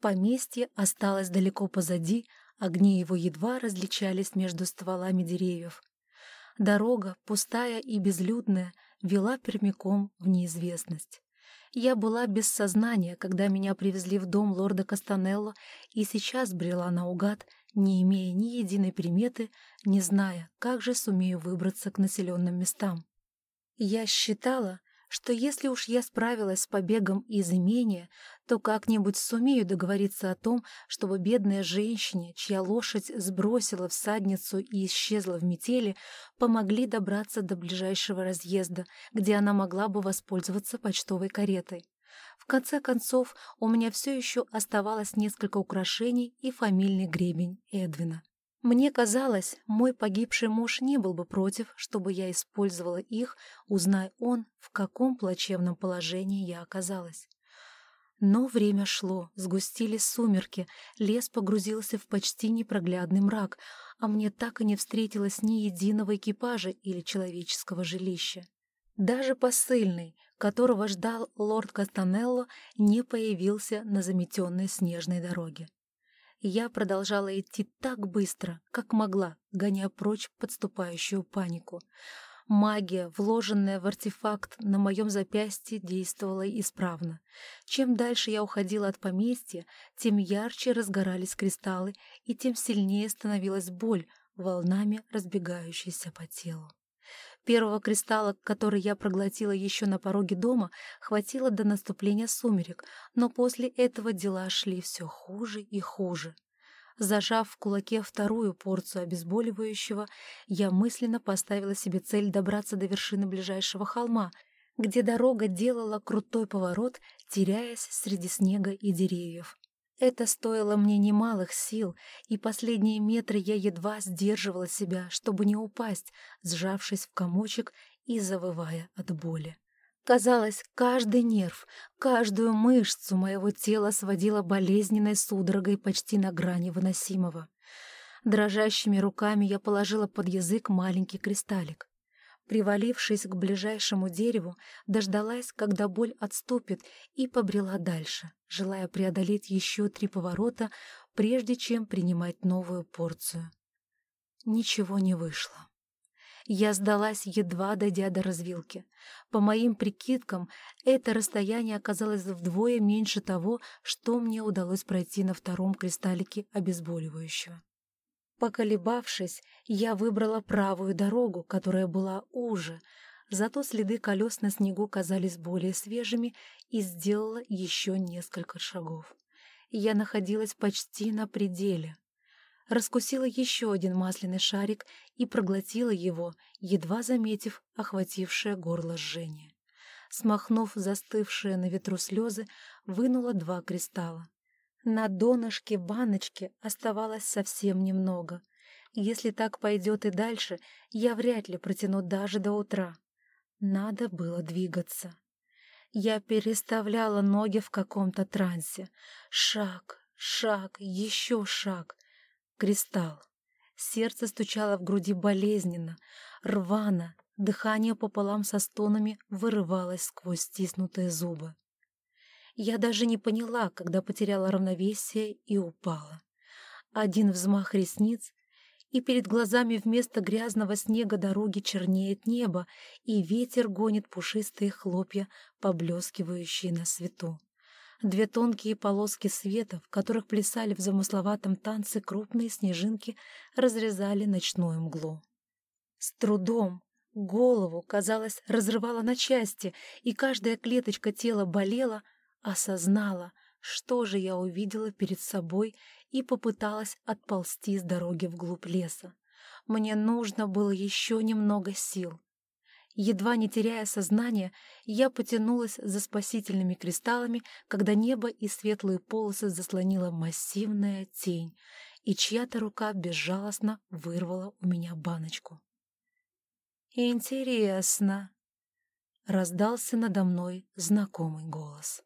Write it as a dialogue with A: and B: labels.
A: Поместье осталось далеко позади, огни его едва различались между стволами деревьев. Дорога, пустая и безлюдная, вела прямиком в неизвестность. Я была без сознания, когда меня привезли в дом лорда Кастанелло, и сейчас брела наугад, не имея ни единой приметы, не зная, как же сумею выбраться к населенным местам. Я считала, что если уж я справилась с побегом из имения, то как-нибудь сумею договориться о том, чтобы бедная женщине, чья лошадь сбросила всадницу и исчезла в метели, помогли добраться до ближайшего разъезда, где она могла бы воспользоваться почтовой каретой. В конце концов, у меня все еще оставалось несколько украшений и фамильный гребень Эдвина. Мне казалось, мой погибший муж не был бы против, чтобы я использовала их, узнай он, в каком плачевном положении я оказалась. Но время шло, сгустились сумерки, лес погрузился в почти непроглядный мрак, а мне так и не встретилось ни единого экипажа или человеческого жилища. Даже посыльный, которого ждал лорд Кастанелло, не появился на заметенной снежной дороге я продолжала идти так быстро, как могла, гоняя прочь подступающую панику. Магия, вложенная в артефакт на моем запястье, действовала исправно. Чем дальше я уходила от поместья, тем ярче разгорались кристаллы, и тем сильнее становилась боль, волнами разбегающаяся по телу. Первого кристалла, который я проглотила еще на пороге дома, хватило до наступления сумерек, но после этого дела шли все хуже и хуже. Зажав в кулаке вторую порцию обезболивающего, я мысленно поставила себе цель добраться до вершины ближайшего холма, где дорога делала крутой поворот, теряясь среди снега и деревьев. Это стоило мне немалых сил, и последние метры я едва сдерживала себя, чтобы не упасть, сжавшись в комочек и завывая от боли. Казалось, каждый нерв, каждую мышцу моего тела сводила болезненной судорогой почти на грани выносимого. Дрожащими руками я положила под язык маленький кристаллик. Привалившись к ближайшему дереву, дождалась, когда боль отступит, и побрела дальше, желая преодолеть еще три поворота, прежде чем принимать новую порцию. Ничего не вышло. Я сдалась, едва дойдя до развилки. По моим прикидкам, это расстояние оказалось вдвое меньше того, что мне удалось пройти на втором кристаллике обезболивающего. Поколебавшись, я выбрала правую дорогу, которая была уже, зато следы колес на снегу казались более свежими и сделала еще несколько шагов. Я находилась почти на пределе. Раскусила еще один масляный шарик и проглотила его, едва заметив охватившее горло жжение. Смахнув застывшие на ветру слезы, вынула два кристалла. На донышке баночки оставалось совсем немного. Если так пойдет и дальше, я вряд ли протяну даже до утра. Надо было двигаться. Я переставляла ноги в каком-то трансе. Шаг, шаг, еще шаг. Кристалл. Сердце стучало в груди болезненно, рвано, дыхание пополам со стонами вырывалось сквозь стиснутые зубы. Я даже не поняла, когда потеряла равновесие и упала. Один взмах ресниц, и перед глазами вместо грязного снега дороги чернеет небо, и ветер гонит пушистые хлопья, поблескивающие на свету. Две тонкие полоски света, в которых плясали в замысловатом танце крупные снежинки, разрезали ночную мглу. С трудом, голову, казалось, разрывала на части, и каждая клеточка тела болела — осознала, что же я увидела перед собой и попыталась отползти с дороги вглубь леса. Мне нужно было еще немного сил. Едва не теряя сознание, я потянулась за спасительными кристаллами, когда небо и светлые полосы заслонила массивная тень, и чья-то рука безжалостно вырвала у меня баночку. «Интересно», — раздался надо мной знакомый голос.